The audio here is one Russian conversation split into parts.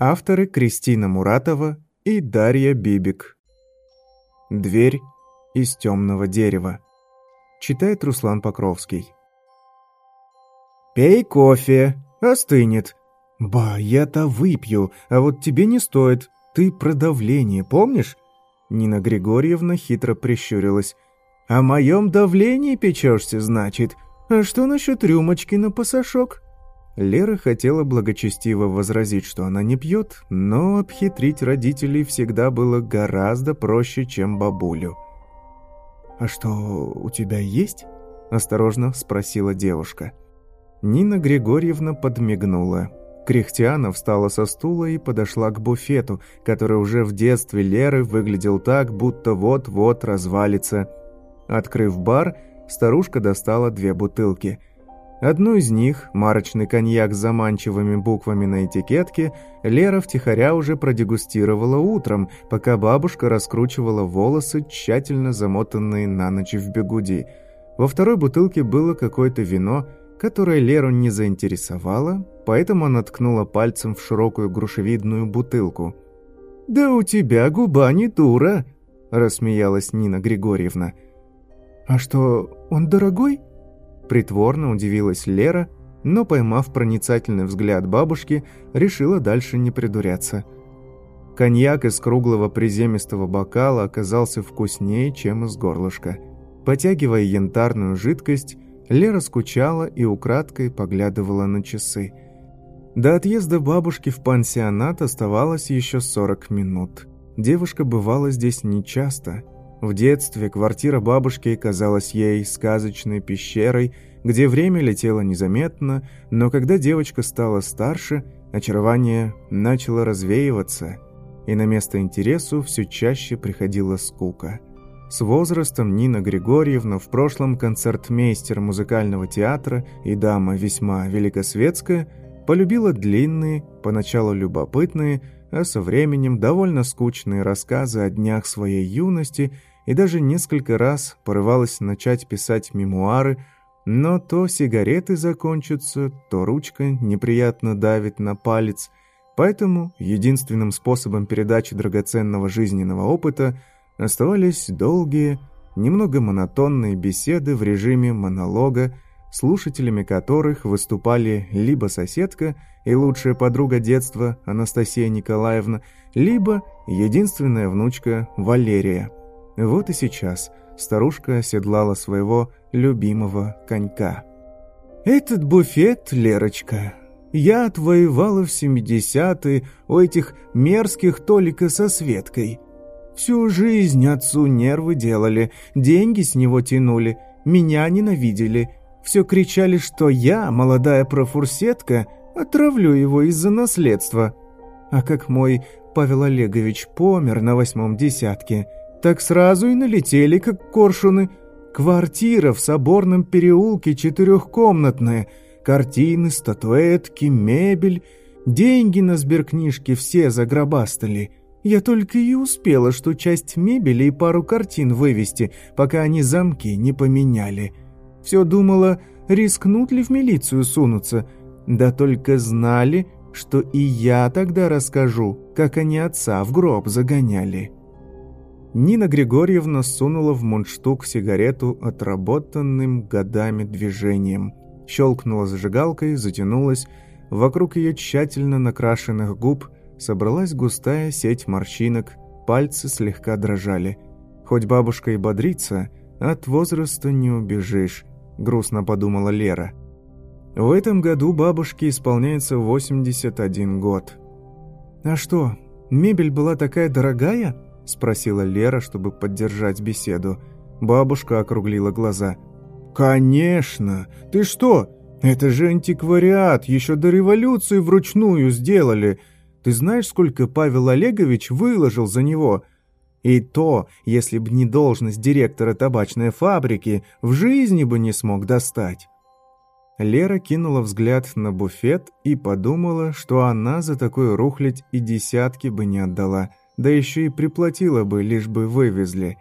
Авторы Кристина Муратова и Дарья Бибик. Дверь из темного дерева. Читает Руслан Покровский. «Пей кофе, остынет». «Ба, я-то выпью, а вот тебе не стоит. Ты про давление, помнишь?» Нина Григорьевна хитро прищурилась. «О моем давлении печешься, значит? А что насчет рюмочки на пасашок?» Лера хотела благочестиво возразить, что она не пьет, но обхитрить родителей всегда было гораздо проще, чем бабулю. «А что, у тебя есть?» – осторожно спросила девушка. Нина Григорьевна подмигнула. Кряхтяна встала со стула и подошла к буфету, который уже в детстве Леры выглядел так, будто вот-вот развалится. Открыв бар, старушка достала две бутылки. Одну из них, марочный коньяк с заманчивыми буквами на этикетке, Лера втихаря уже продегустировала утром, пока бабушка раскручивала волосы, тщательно замотанные на ночь в бегуди. Во второй бутылке было какое-то вино, которое Леру не заинтересовало, поэтому она ткнула пальцем в широкую грушевидную бутылку. «Да у тебя губа не дура!» – рассмеялась Нина Григорьевна. «А что, он дорогой?» Притворно удивилась Лера, но, поймав проницательный взгляд бабушки, решила дальше не придуряться. Коньяк из круглого приземистого бокала оказался вкуснее, чем из горлышка. Потягивая янтарную жидкость, Лера скучала и украдкой поглядывала на часы – до отъезда бабушки в пансионат оставалось еще 40 минут. Девушка бывала здесь нечасто. В детстве квартира бабушки казалась ей сказочной пещерой, где время летело незаметно, но когда девочка стала старше, очарование начало развеиваться, и на место интересу все чаще приходила скука. С возрастом Нина Григорьевна, в прошлом концертмейстер музыкального театра и дама весьма великосветская – полюбила длинные, поначалу любопытные, а со временем довольно скучные рассказы о днях своей юности и даже несколько раз порывалась начать писать мемуары, но то сигареты закончатся, то ручка неприятно давит на палец, поэтому единственным способом передачи драгоценного жизненного опыта оставались долгие, немного монотонные беседы в режиме монолога, слушателями которых выступали либо соседка и лучшая подруга детства Анастасия Николаевна, либо единственная внучка Валерия. Вот и сейчас старушка оседлала своего любимого конька. «Этот буфет, Лерочка, я отвоевала в семидесятые у этих мерзких Толика со Светкой. Всю жизнь отцу нервы делали, деньги с него тянули, меня ненавидели, все кричали, что я, молодая профурсетка, отравлю его из-за наследства. А как мой Павел Олегович помер на восьмом десятке, так сразу и налетели, как коршуны. Квартира в Соборном переулке четырехкомнатная, картины, статуэтки, мебель, деньги на сберкнижке все загробастали. Я только и успела, что часть мебели и пару картин вывести, пока они замки не поменяли». Все думала, рискнут ли в милицию сунуться. Да только знали, что и я тогда расскажу, как они отца в гроб загоняли. Нина Григорьевна сунула в мундштук сигарету отработанным годами движением. Щелкнула зажигалкой, затянулась. Вокруг ее тщательно накрашенных губ собралась густая сеть морщинок, пальцы слегка дрожали. Хоть бабушка и бодрится, от возраста не убежишь. – грустно подумала Лера. В этом году бабушке исполняется 81 год. «А что, мебель была такая дорогая?» – спросила Лера, чтобы поддержать беседу. Бабушка округлила глаза. «Конечно! Ты что? Это же антиквариат, еще до революции вручную сделали. Ты знаешь, сколько Павел Олегович выложил за него?» И то, если б не должность директора табачной фабрики, в жизни бы не смог достать. Лера кинула взгляд на буфет и подумала, что она за такую рухлядь и десятки бы не отдала, да еще и приплатила бы, лишь бы вывезли.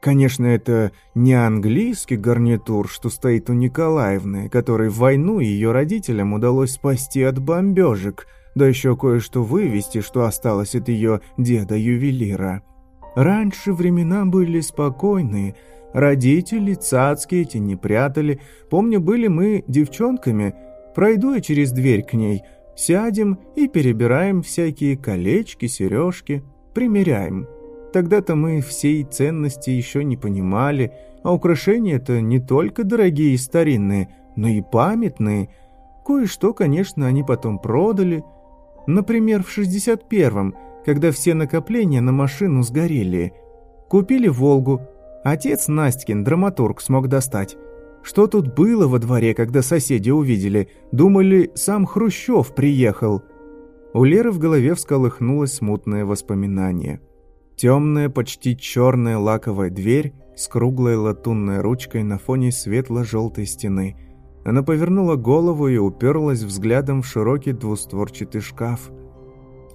Конечно, это не английский гарнитур, что стоит у Николаевны, который войну ее родителям удалось спасти от бомбежек, да еще кое-что вывести, что осталось от ее деда-ювелира. Раньше времена были спокойные, родители цацки эти не прятали. Помню, были мы девчонками, пройду я через дверь к ней, сядем и перебираем всякие колечки, сережки, примеряем. Тогда-то мы всей ценности еще не понимали, а украшения-то не только дорогие и старинные, но и памятные. Кое-что, конечно, они потом продали. Например, в 61-м, когда все накопления на машину сгорели. Купили «Волгу». Отец Настькин, драматург, смог достать. Что тут было во дворе, когда соседи увидели? Думали, сам Хрущев приехал. У Леры в голове всколыхнулось смутное воспоминание – Темная, почти черная лаковая дверь с круглой латунной ручкой на фоне светло-желтой стены. Она повернула голову и уперлась взглядом в широкий двустворчатый шкаф.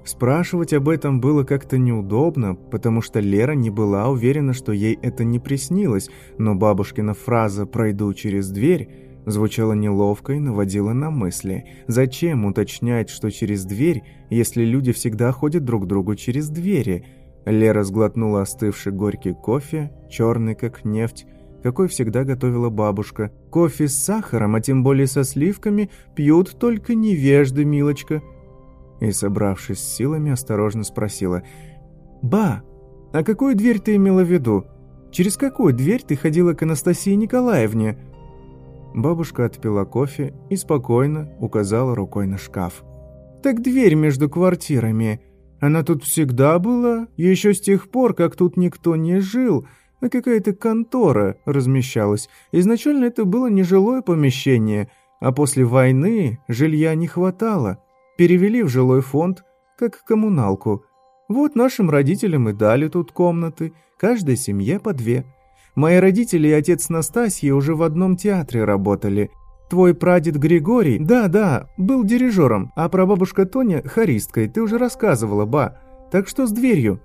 Спрашивать об этом было как-то неудобно, потому что Лера не была уверена, что ей это не приснилось, но бабушкина фраза «пройду через дверь» звучала неловко и наводила на мысли. Зачем уточнять, что через дверь, если люди всегда ходят друг к другу через двери – Лера сглотнула остывший горький кофе, черный как нефть, какой всегда готовила бабушка. Кофе с сахаром, а тем более со сливками, пьют только невежды, милочка. И, собравшись с силами, осторожно спросила. «Ба, а какую дверь ты имела в виду? Через какую дверь ты ходила к Анастасии Николаевне?» Бабушка отпила кофе и спокойно указала рукой на шкаф. «Так дверь между квартирами. Она тут всегда была, еще с тех пор, как тут никто не жил, а какая-то контора размещалась. Изначально это было нежилое помещение, а после войны жилья не хватало. Перевели в жилой фонд, как коммуналку. Вот нашим родителям и дали тут комнаты, каждой семье по две. Мои родители и отец Настасьи уже в одном театре работали. Твой прадед Григорий, да-да, был дирижером, а прабабушка Тоня – хористкой, ты уже рассказывала, ба. Так что с дверью?»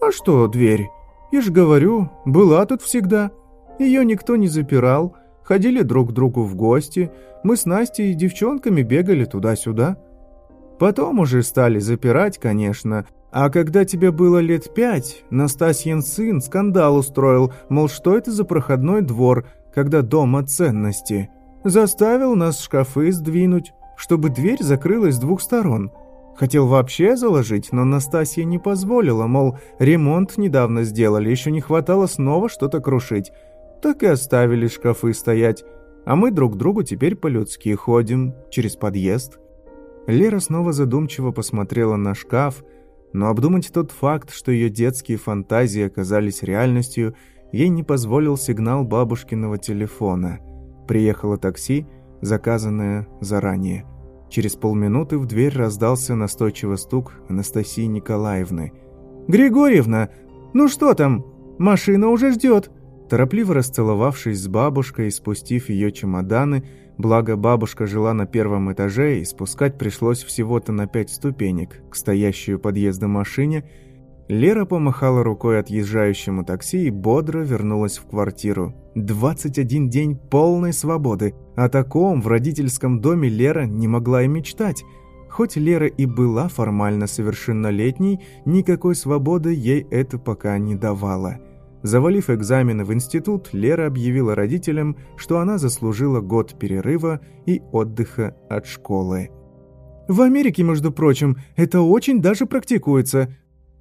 «А что дверь? Я же говорю, была тут всегда. Ее никто не запирал, ходили друг к другу в гости, мы с Настей и девчонками бегали туда-сюда. Потом уже стали запирать, конечно, а когда тебе было лет пять, Настасьин сын скандал устроил, мол, что это за проходной двор, когда дома ценности». Заставил нас шкафы сдвинуть, чтобы дверь закрылась с двух сторон. Хотел вообще заложить, но Настасья не позволила, мол, ремонт недавно сделали, еще не хватало снова что-то крушить. Так и оставили шкафы стоять, а мы друг другу теперь по-людски ходим, через подъезд. Лера снова задумчиво посмотрела на шкаф, но обдумать тот факт, что ее детские фантазии оказались реальностью, ей не позволил сигнал бабушкиного телефона – Приехало такси, заказанное заранее. Через полминуты в дверь раздался настойчивый стук Анастасии Николаевны. «Григорьевна, ну что там? Машина уже ждет!» Торопливо расцеловавшись с бабушкой и спустив ее чемоданы, благо бабушка жила на первом этаже и спускать пришлось всего-то на пять ступенек к стоящей у подъезда машине, Лера помахала рукой отъезжающему такси и бодро вернулась в квартиру. 21 день полной свободы. О таком в родительском доме Лера не могла и мечтать. Хоть Лера и была формально совершеннолетней, никакой свободы ей это пока не давало. Завалив экзамены в институт, Лера объявила родителям, что она заслужила год перерыва и отдыха от школы. «В Америке, между прочим, это очень даже практикуется»,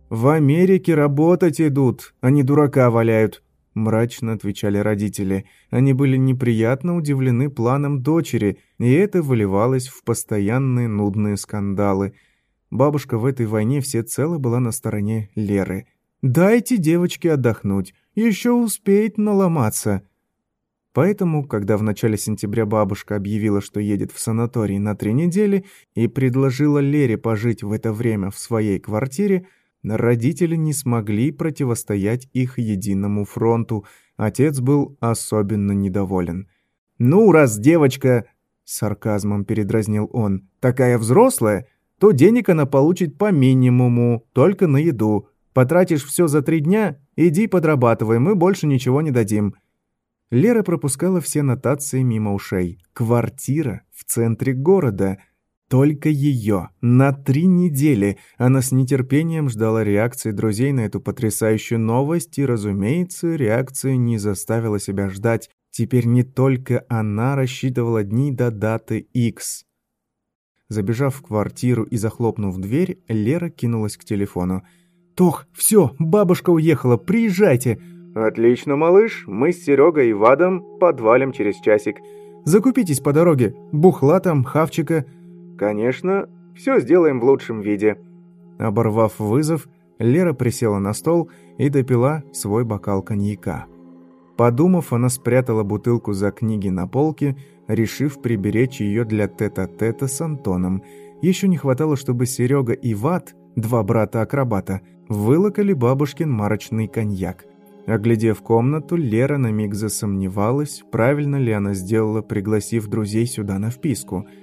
«В Америке работать идут, а не дурака валяют», – мрачно отвечали родители. Они были неприятно удивлены планом дочери, и это выливалось в постоянные нудные скандалы. Бабушка в этой войне всецело была на стороне Леры. «Дайте девочке отдохнуть, еще успеет наломаться». Поэтому, когда в начале сентября бабушка объявила, что едет в санаторий на три недели и предложила Лере пожить в это время в своей квартире, Родители не смогли противостоять их единому фронту. Отец был особенно недоволен. «Ну, раз девочка...» — сарказмом передразнил он. «Такая взрослая, то денег она получит по минимуму, только на еду. Потратишь все за три дня, иди подрабатывай, мы больше ничего не дадим». Лера пропускала все нотации мимо ушей. «Квартира в центре города. Только ее. На три недели. Она с нетерпением ждала реакции друзей на эту потрясающую новость, и, разумеется, реакция не заставила себя ждать. Теперь не только она рассчитывала дни до даты X. Забежав в квартиру и захлопнув дверь, Лера кинулась к телефону. «Тох, все, бабушка уехала, приезжайте!» «Отлично, малыш, мы с Серегой и Вадом подвалим через часик. Закупитесь по дороге, бухла там, хавчика». «Конечно, все сделаем в лучшем виде». Оборвав вызов, Лера присела на стол и допила свой бокал коньяка. Подумав, она спрятала бутылку за книги на полке, решив приберечь ее для тета-тета с Антоном. Еще не хватало, чтобы Серега и Ват, два брата-акробата, вылокали бабушкин марочный коньяк. Оглядев комнату, Лера на миг засомневалась, правильно ли она сделала, пригласив друзей сюда на вписку –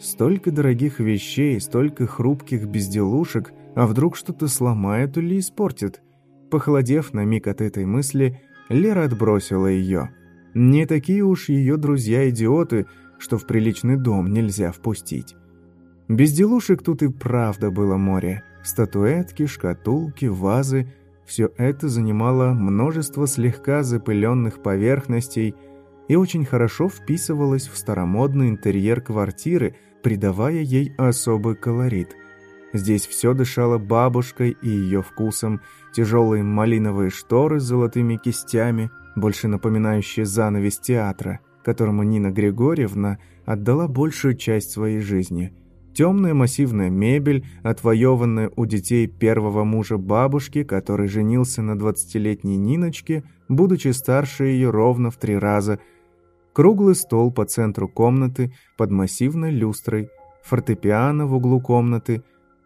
Столько дорогих вещей, столько хрупких безделушек, а вдруг что-то сломает или испортит? Похолодев на миг от этой мысли, Лера отбросила ее. Не такие уж ее друзья-идиоты, что в приличный дом нельзя впустить. Безделушек тут и правда было море. Статуэтки, шкатулки, вазы – все это занимало множество слегка запыленных поверхностей и очень хорошо вписывалось в старомодный интерьер квартиры – придавая ей особый колорит. Здесь все дышало бабушкой и ее вкусом, тяжелые малиновые шторы с золотыми кистями, больше напоминающие занавес театра, которому Нина Григорьевна отдала большую часть своей жизни. Темная массивная мебель, отвоеванная у детей первого мужа бабушки, который женился на двадцатилетней Ниночке, будучи старше ее ровно в три раза – Круглый стол по центру комнаты под массивной люстрой, фортепиано в углу комнаты.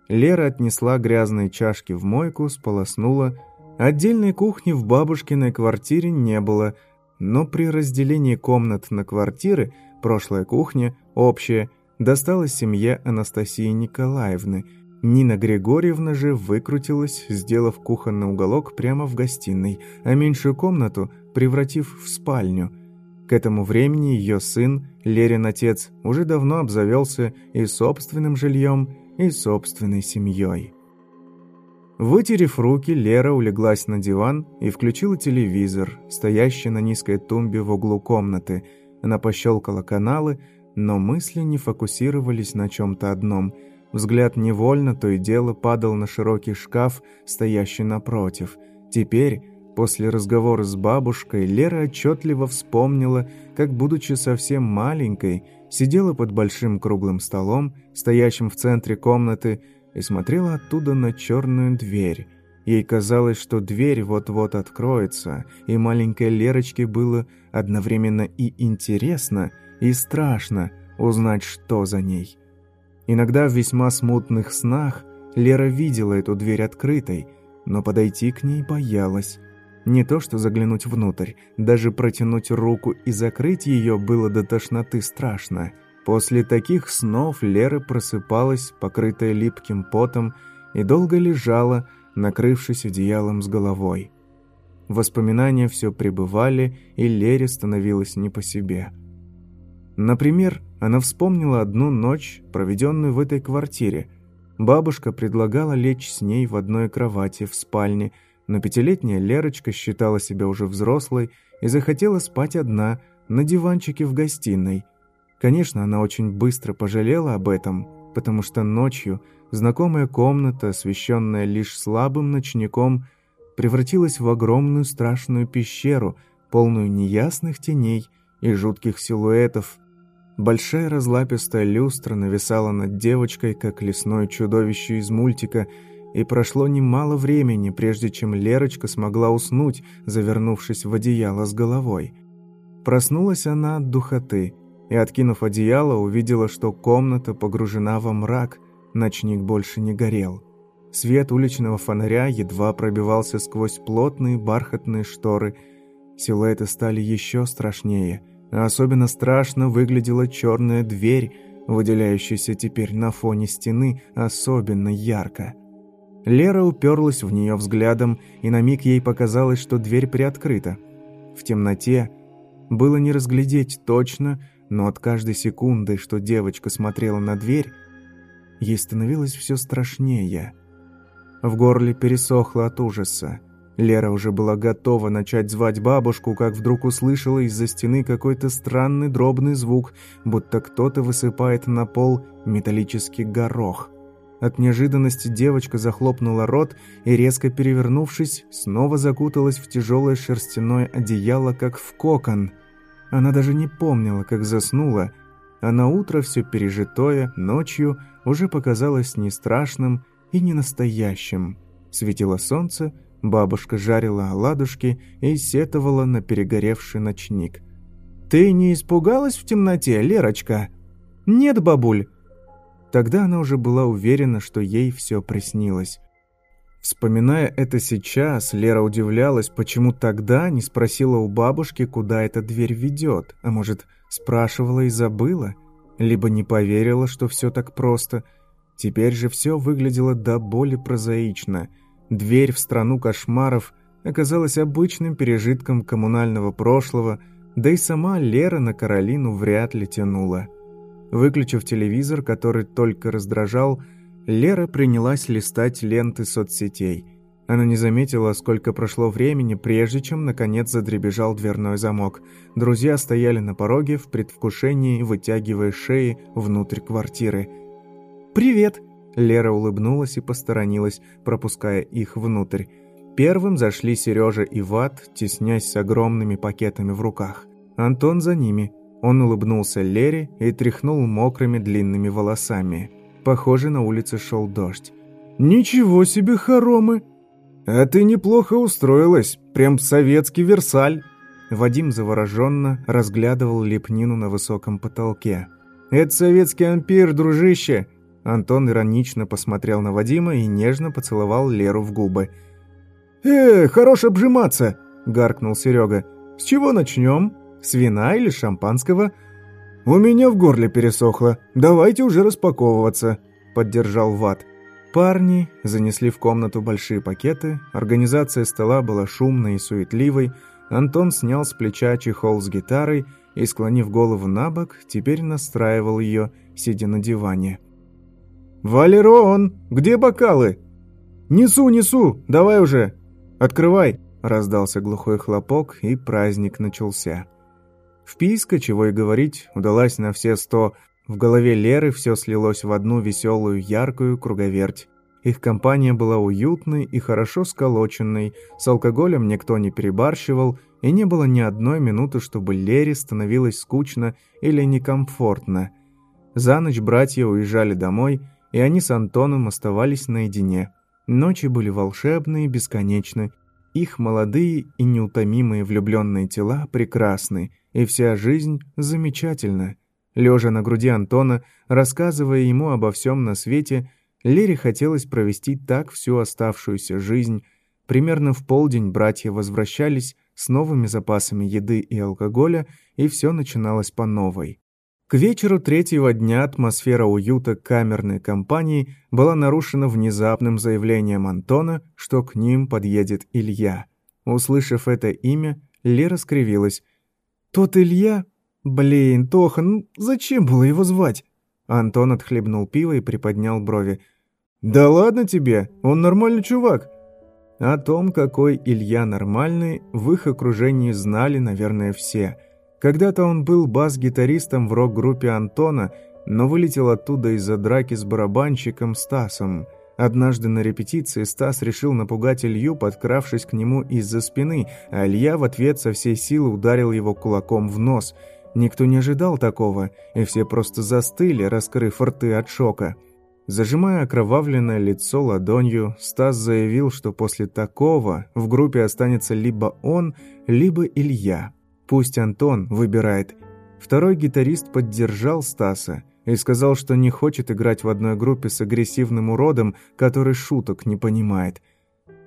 Лера отнесла грязные чашки в мойку, сполоснула. Отдельной кухни в бабушкиной квартире не было, но при разделении комнат на квартиры прошлая кухня, общая, досталась семье Анастасии Николаевны. Нина Григорьевна же выкрутилась, сделав кухонный уголок прямо в гостиной, а меньшую комнату превратив в спальню – к этому времени ее сын, Лерин отец, уже давно обзавелся и собственным жильем, и собственной семьей. Вытерев руки, Лера улеглась на диван и включила телевизор, стоящий на низкой тумбе в углу комнаты. Она пощелкала каналы, но мысли не фокусировались на чем-то одном. Взгляд невольно то и дело падал на широкий шкаф, стоящий напротив. Теперь После разговора с бабушкой Лера отчетливо вспомнила, как, будучи совсем маленькой, сидела под большим круглым столом, стоящим в центре комнаты, и смотрела оттуда на черную дверь. Ей казалось, что дверь вот-вот откроется, и маленькой Лерочке было одновременно и интересно, и страшно узнать, что за ней. Иногда в весьма смутных снах Лера видела эту дверь открытой, но подойти к ней боялась. Не то что заглянуть внутрь, даже протянуть руку и закрыть ее было до тошноты страшно. После таких снов Лера просыпалась, покрытая липким потом, и долго лежала, накрывшись одеялом с головой. Воспоминания все пребывали, и Лере становилось не по себе. Например, она вспомнила одну ночь, проведенную в этой квартире. Бабушка предлагала лечь с ней в одной кровати в спальне – но пятилетняя Лерочка считала себя уже взрослой и захотела спать одна на диванчике в гостиной. Конечно, она очень быстро пожалела об этом, потому что ночью знакомая комната, освещенная лишь слабым ночником, превратилась в огромную страшную пещеру, полную неясных теней и жутких силуэтов. Большая разлапистая люстра нависала над девочкой, как лесное чудовище из мультика – и прошло немало времени, прежде чем Лерочка смогла уснуть, завернувшись в одеяло с головой. Проснулась она от духоты и, откинув одеяло, увидела, что комната погружена во мрак, ночник больше не горел. Свет уличного фонаря едва пробивался сквозь плотные бархатные шторы. Силуэты стали еще страшнее, а особенно страшно выглядела черная дверь, выделяющаяся теперь на фоне стены особенно ярко. Лера уперлась в нее взглядом, и на миг ей показалось, что дверь приоткрыта. В темноте было не разглядеть точно, но от каждой секунды, что девочка смотрела на дверь, ей становилось все страшнее. В горле пересохло от ужаса. Лера уже была готова начать звать бабушку, как вдруг услышала из-за стены какой-то странный дробный звук, будто кто-то высыпает на пол металлический горох. От неожиданности девочка захлопнула рот и, резко перевернувшись, снова закуталась в тяжелое шерстяное одеяло, как в кокон. Она даже не помнила, как заснула, а на утро все пережитое ночью уже показалось не страшным и не настоящим. Светило солнце, Бабушка жарила оладушки и сетовала на перегоревший ночник. «Ты не испугалась в темноте, Лерочка?» «Нет, бабуль». Тогда она уже была уверена, что ей все приснилось. Вспоминая это сейчас, Лера удивлялась, почему тогда не спросила у бабушки, куда эта дверь ведет, а может, спрашивала и забыла, либо не поверила, что все так просто. Теперь же все выглядело до боли прозаично – Дверь в страну кошмаров оказалась обычным пережитком коммунального прошлого, да и сама Лера на Каролину вряд ли тянула. Выключив телевизор, который только раздражал, Лера принялась листать ленты соцсетей. Она не заметила, сколько прошло времени, прежде чем, наконец, задребежал дверной замок. Друзья стояли на пороге в предвкушении, вытягивая шеи внутрь квартиры. «Привет!» Лера улыбнулась и посторонилась, пропуская их внутрь. Первым зашли Сережа и Ват, теснясь с огромными пакетами в руках. Антон за ними. Он улыбнулся Лере и тряхнул мокрыми длинными волосами. Похоже, на улице шел дождь. «Ничего себе хоромы!» «А ты неплохо устроилась, прям советский Версаль!» Вадим завороженно разглядывал лепнину на высоком потолке. «Это советский ампир, дружище! Антон иронично посмотрел на Вадима и нежно поцеловал Леру в губы. «Э, хорош обжиматься!» – гаркнул Серега. «С чего начнем? С вина или шампанского?» «У меня в горле пересохло. Давайте уже распаковываться», – поддержал Ват. Парни занесли в комнату большие пакеты, организация стола была шумной и суетливой, Антон снял с плеча чехол с гитарой и, склонив голову на бок, теперь настраивал ее, сидя на диване. «Валерон, где бокалы?» «Несу, несу, давай уже! Открывай!» Раздался глухой хлопок, и праздник начался. Вписка, чего и говорить, удалась на все сто. В голове Леры все слилось в одну веселую, яркую круговерть. Их компания была уютной и хорошо сколоченной, с алкоголем никто не перебарщивал, и не было ни одной минуты, чтобы Лере становилось скучно или некомфортно. За ночь братья уезжали домой – и они с Антоном оставались наедине. Ночи были волшебные, бесконечны. Их молодые и неутомимые влюбленные тела прекрасны, и вся жизнь замечательна. Лежа на груди Антона, рассказывая ему обо всем на свете, Лере хотелось провести так всю оставшуюся жизнь. Примерно в полдень братья возвращались с новыми запасами еды и алкоголя, и все начиналось по новой. К вечеру третьего дня атмосфера уюта камерной компании была нарушена внезапным заявлением Антона, что к ним подъедет Илья. Услышав это имя, Лера скривилась. «Тот Илья? Блин, Тоха, ну зачем было его звать?» Антон отхлебнул пиво и приподнял брови. «Да ладно тебе, он нормальный чувак». О том, какой Илья нормальный, в их окружении знали, наверное, все – когда-то он был бас-гитаристом в рок-группе Антона, но вылетел оттуда из-за драки с барабанщиком Стасом. Однажды на репетиции Стас решил напугать Илью, подкравшись к нему из-за спины, а Илья в ответ со всей силы ударил его кулаком в нос. Никто не ожидал такого, и все просто застыли, раскрыв рты от шока. Зажимая окровавленное лицо ладонью, Стас заявил, что после такого в группе останется либо он, либо Илья. Пусть Антон выбирает. Второй гитарист поддержал Стаса и сказал, что не хочет играть в одной группе с агрессивным уродом, который шуток не понимает.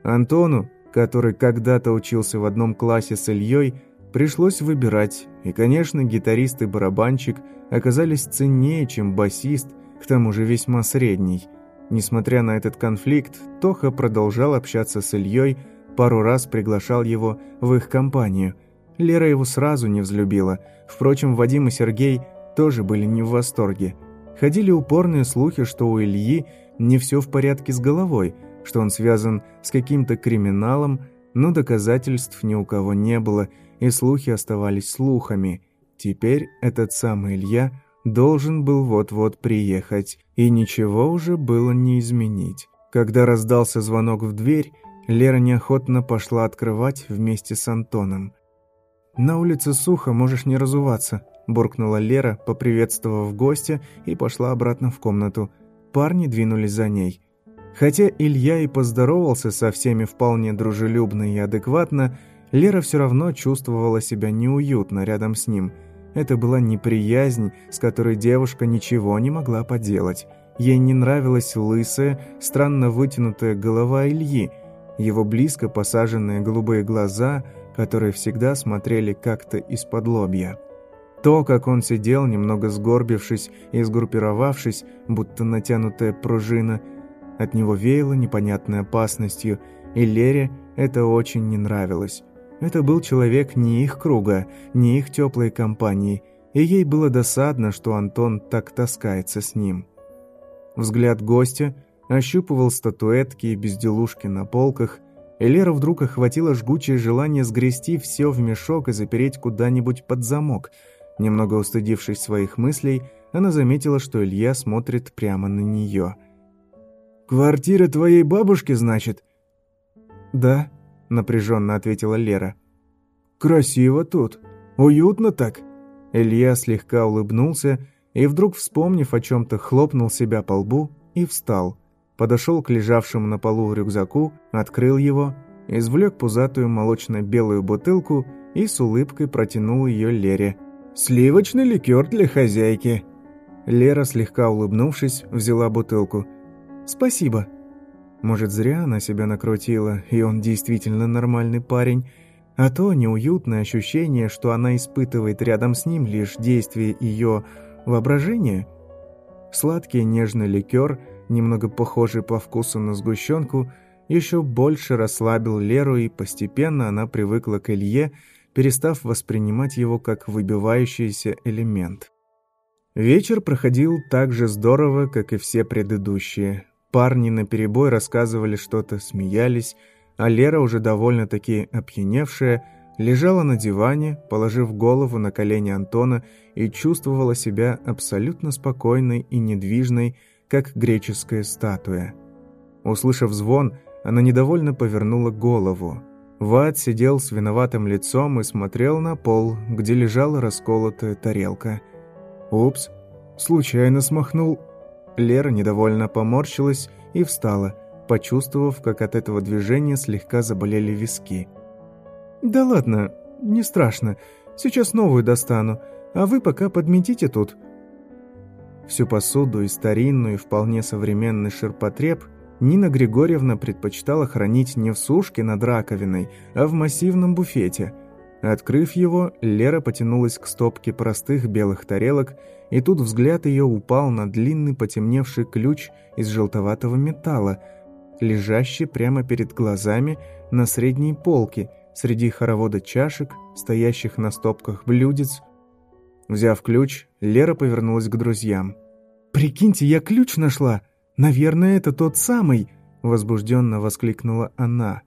Антону, который когда-то учился в одном классе с Ильей, пришлось выбирать, и, конечно, гитарист и барабанщик оказались ценнее, чем басист, к тому же весьма средний. Несмотря на этот конфликт, Тоха продолжал общаться с Ильей, пару раз приглашал его в их компанию – Лера его сразу не взлюбила. Впрочем, Вадим и Сергей тоже были не в восторге. Ходили упорные слухи, что у Ильи не все в порядке с головой, что он связан с каким-то криминалом, но доказательств ни у кого не было, и слухи оставались слухами. Теперь этот самый Илья должен был вот-вот приехать, и ничего уже было не изменить. Когда раздался звонок в дверь, Лера неохотно пошла открывать вместе с Антоном. «На улице сухо, можешь не разуваться», – буркнула Лера, поприветствовав гостя, и пошла обратно в комнату. Парни двинулись за ней. Хотя Илья и поздоровался со всеми вполне дружелюбно и адекватно, Лера все равно чувствовала себя неуютно рядом с ним. Это была неприязнь, с которой девушка ничего не могла поделать. Ей не нравилась лысая, странно вытянутая голова Ильи, его близко посаженные голубые глаза, которые всегда смотрели как-то из-под лобья. То, как он сидел, немного сгорбившись и сгруппировавшись, будто натянутая пружина, от него веяло непонятной опасностью, и Лере это очень не нравилось. Это был человек не их круга, не их теплой компании, и ей было досадно, что Антон так таскается с ним. Взгляд гостя ощупывал статуэтки и безделушки на полках, и Лера вдруг охватило жгучее желание сгрести все в мешок и запереть куда-нибудь под замок. Немного устыдившись своих мыслей, она заметила, что Илья смотрит прямо на нее. «Квартира твоей бабушки, значит?» «Да», — напряженно ответила Лера. «Красиво тут. Уютно так». Илья слегка улыбнулся и вдруг, вспомнив о чем-то, хлопнул себя по лбу и встал. Подошел к лежавшему на полу рюкзаку, открыл его, извлек пузатую молочно-белую бутылку и с улыбкой протянул ее Лере. «Сливочный ликер для хозяйки». Лера, слегка улыбнувшись, взяла бутылку. «Спасибо». Может, зря она себя накрутила, и он действительно нормальный парень, а то неуютное ощущение, что она испытывает рядом с ним лишь действие ее воображения. Сладкий нежный ликер, немного похожий по вкусу на сгущенку, еще больше расслабил Леру, и постепенно она привыкла к Илье, перестав воспринимать его как выбивающийся элемент. Вечер проходил так же здорово, как и все предыдущие. Парни наперебой рассказывали что-то, смеялись, а Лера, уже довольно-таки опьяневшая, лежала на диване, положив голову на колени Антона и чувствовала себя абсолютно спокойной и недвижной, как греческая статуя. Услышав звон, она недовольно повернула голову. Ват сидел с виноватым лицом и смотрел на пол, где лежала расколотая тарелка. «Упс, случайно смахнул». Лера недовольно поморщилась и встала, почувствовав, как от этого движения слегка заболели виски. «Да ладно, не страшно. Сейчас новую достану, а вы пока подметите тут». Всю посуду и старинную, и вполне современный ширпотреб Нина Григорьевна предпочитала хранить не в сушке над раковиной, а в массивном буфете. Открыв его, Лера потянулась к стопке простых белых тарелок, и тут взгляд ее упал на длинный потемневший ключ из желтоватого металла, лежащий прямо перед глазами на средней полке – среди хоровода чашек, стоящих на стопках блюдец. Взяв ключ, Лера повернулась к друзьям. «Прикиньте, я ключ нашла! Наверное, это тот самый!» Возбужденно воскликнула она.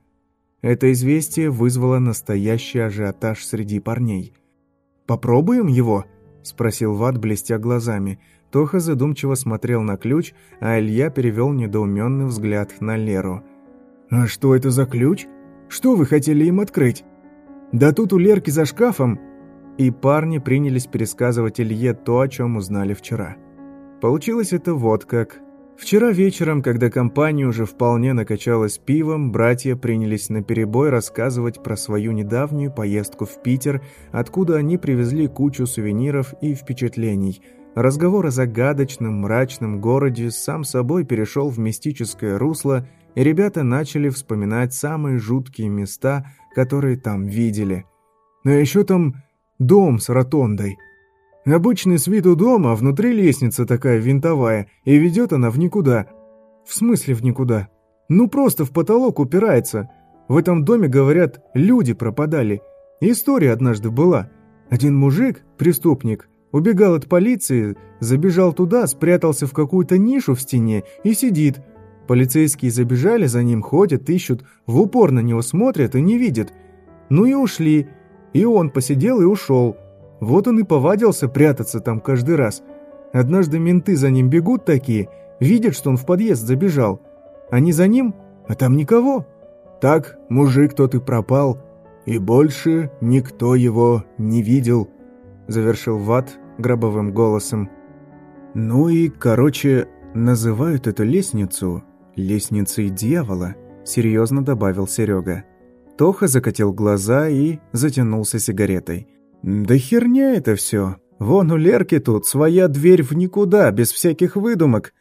Это известие вызвало настоящий ажиотаж среди парней. «Попробуем его?» – спросил Ват, блестя глазами. Тоха задумчиво смотрел на ключ, а Илья перевел недоуменный взгляд на Леру. «А что это за ключ?» Что вы хотели им открыть? Да тут у Лерки за шкафом...» И парни принялись пересказывать Илье то, о чем узнали вчера. Получилось это вот как. Вчера вечером, когда компания уже вполне накачалась пивом, братья принялись наперебой рассказывать про свою недавнюю поездку в Питер, откуда они привезли кучу сувениров и впечатлений. Разговор о загадочном, мрачном городе сам собой перешел в мистическое русло – и ребята начали вспоминать самые жуткие места, которые там видели. А еще там дом с ротондой. Обычный с виду дома, внутри лестница такая винтовая, и ведет она в никуда. В смысле в никуда? Ну просто в потолок упирается. В этом доме, говорят, люди пропадали. История однажды была. Один мужик, преступник, Убегал от полиции, забежал туда, спрятался в какую-то нишу в стене и сидит. Полицейские забежали за ним, ходят, ищут, в упор на него смотрят и не видят. Ну и ушли. И он посидел и ушел. Вот он и повадился прятаться там каждый раз. Однажды менты за ним бегут такие, видят, что он в подъезд забежал. Они за ним, а там никого. Так мужик тот и пропал, и больше никто его не видел завершил Ват гробовым голосом. «Ну и, короче, называют эту лестницу лестницей дьявола», — серьезно добавил Серега. Тоха закатил глаза и затянулся сигаретой. «Да херня это все. Вон у Лерки тут своя дверь в никуда, без всяких выдумок».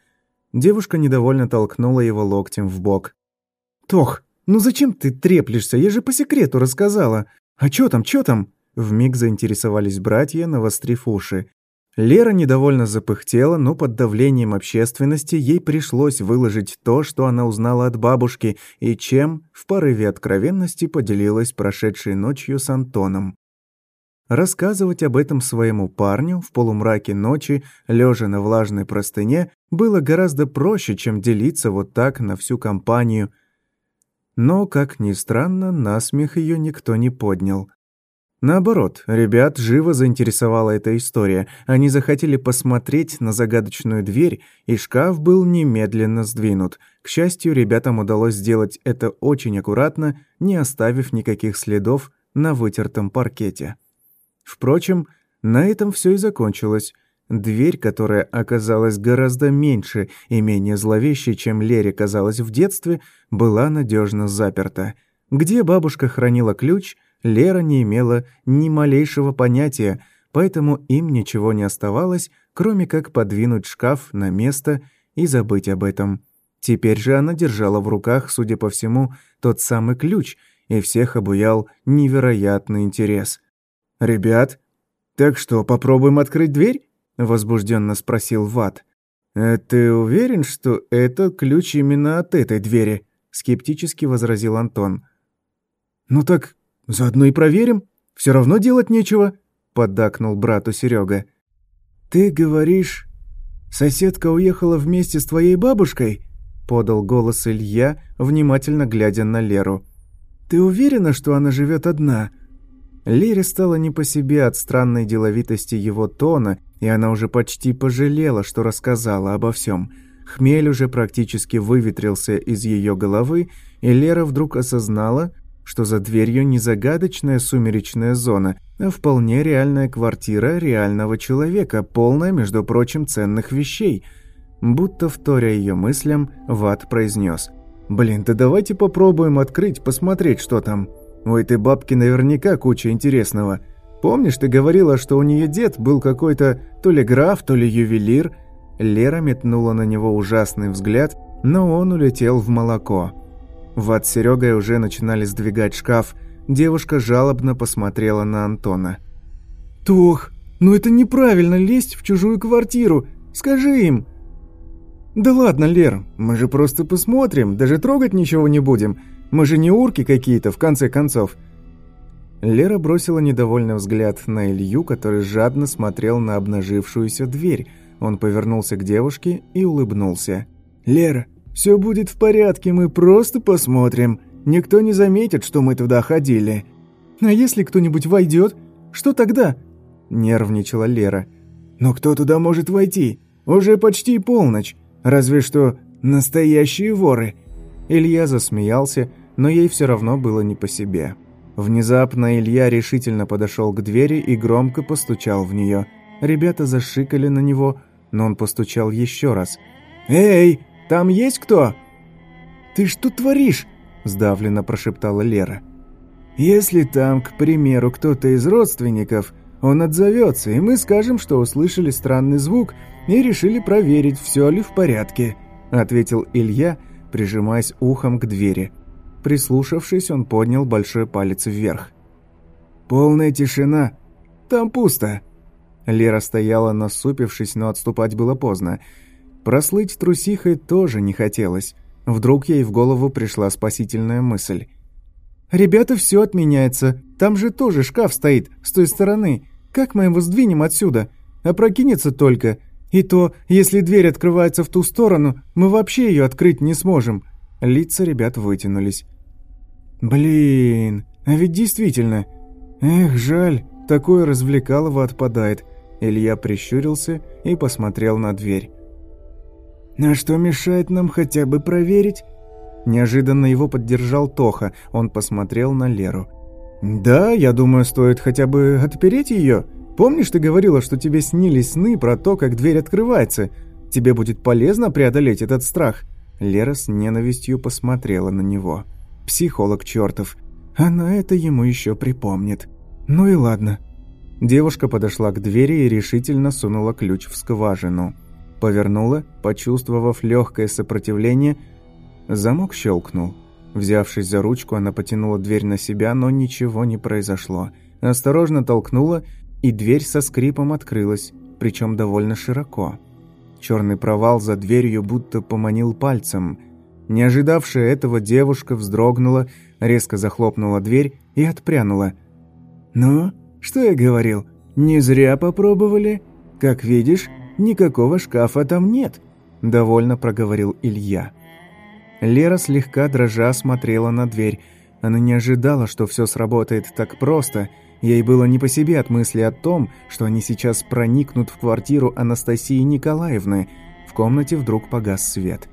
Девушка недовольно толкнула его локтем в бок. «Тох, ну зачем ты треплешься? Я же по секрету рассказала. А чё там, чё там?» Вмиг заинтересовались братья, навострив уши. Лера недовольно запыхтела, но под давлением общественности ей пришлось выложить то, что она узнала от бабушки, и чем в порыве откровенности поделилась прошедшей ночью с Антоном. Рассказывать об этом своему парню в полумраке ночи, лежа на влажной простыне, было гораздо проще, чем делиться вот так на всю компанию. Но, как ни странно, насмех ее никто не поднял. Наоборот, ребят живо заинтересовала эта история. Они захотели посмотреть на загадочную дверь, и шкаф был немедленно сдвинут. К счастью, ребятам удалось сделать это очень аккуратно, не оставив никаких следов на вытертом паркете. Впрочем, на этом все и закончилось. Дверь, которая оказалась гораздо меньше и менее зловещей, чем Лере казалось в детстве, была надежно заперта. Где бабушка хранила ключ – Лера не имела ни малейшего понятия, поэтому им ничего не оставалось, кроме как подвинуть шкаф на место и забыть об этом. Теперь же она держала в руках, судя по всему, тот самый ключ, и всех обуял невероятный интерес. «Ребят, так что, попробуем открыть дверь?» — возбужденно спросил Ват. «Э, «Ты уверен, что это ключ именно от этой двери?» — скептически возразил Антон. «Ну так «Заодно и проверим. Все равно делать нечего», — поддакнул брату Серега. «Ты говоришь, соседка уехала вместе с твоей бабушкой?» — подал голос Илья, внимательно глядя на Леру. «Ты уверена, что она живет одна?» Лере стало не по себе от странной деловитости его тона, и она уже почти пожалела, что рассказала обо всем. Хмель уже практически выветрился из ее головы, и Лера вдруг осознала, что за дверью не загадочная сумеречная зона, а вполне реальная квартира реального человека, полная, между прочим, ценных вещей. Будто вторя ее мыслям, Ват произнес. «Блин, да давайте попробуем открыть, посмотреть, что там. У этой бабки наверняка куча интересного. Помнишь, ты говорила, что у нее дед был какой-то то ли граф, то ли ювелир?» Лера метнула на него ужасный взгляд, но он улетел в молоко. Ват Серегой уже начинали сдвигать шкаф. Девушка жалобно посмотрела на Антона. «Тох, ну это неправильно лезть в чужую квартиру. Скажи им!» «Да ладно, Лер, мы же просто посмотрим, даже трогать ничего не будем. Мы же не урки какие-то, в конце концов». Лера бросила недовольный взгляд на Илью, который жадно смотрел на обнажившуюся дверь. Он повернулся к девушке и улыбнулся. «Лера, все будет в порядке, мы просто посмотрим. Никто не заметит, что мы туда ходили». «А если кто-нибудь войдет, что тогда?» – нервничала Лера. «Но кто туда может войти? Уже почти полночь. Разве что настоящие воры». Илья засмеялся, но ей все равно было не по себе. Внезапно Илья решительно подошел к двери и громко постучал в нее. Ребята зашикали на него, но он постучал еще раз. «Эй, там есть кто?» «Ты что творишь?» – сдавленно прошептала Лера. «Если там, к примеру, кто-то из родственников, он отзовется, и мы скажем, что услышали странный звук и решили проверить, все ли в порядке», – ответил Илья, прижимаясь ухом к двери. Прислушавшись, он поднял большой палец вверх. «Полная тишина. Там пусто». Лера стояла, насупившись, но отступать было поздно. Прослыть трусихой тоже не хотелось. Вдруг ей в голову пришла спасительная мысль. «Ребята, все отменяется. Там же тоже шкаф стоит, с той стороны. Как мы его сдвинем отсюда? Опрокинется только. И то, если дверь открывается в ту сторону, мы вообще ее открыть не сможем». Лица ребят вытянулись. «Блин, а ведь действительно. Эх, жаль, такое развлекалово отпадает». Илья прищурился и посмотрел на дверь. «А что мешает нам хотя бы проверить?» Неожиданно его поддержал Тоха. Он посмотрел на Леру. «Да, я думаю, стоит хотя бы отпереть ее. Помнишь, ты говорила, что тебе снились сны про то, как дверь открывается? Тебе будет полезно преодолеть этот страх?» Лера с ненавистью посмотрела на него. «Психолог чертов. Она это ему еще припомнит. Ну и ладно». Девушка подошла к двери и решительно сунула ключ в скважину. Повернула, почувствовав легкое сопротивление, замок щелкнул. Взявшись за ручку, она потянула дверь на себя, но ничего не произошло. Осторожно толкнула, и дверь со скрипом открылась, причем довольно широко. Черный провал за дверью будто поманил пальцем. Не ожидавшая этого девушка вздрогнула, резко захлопнула дверь и отпрянула. «Ну, что я говорил? Не зря попробовали. Как видишь, никакого шкафа там нет», – довольно проговорил Илья. Лера слегка дрожа смотрела на дверь. Она не ожидала, что все сработает так просто. Ей было не по себе от мысли о том, что они сейчас проникнут в квартиру Анастасии Николаевны. В комнате вдруг погас свет.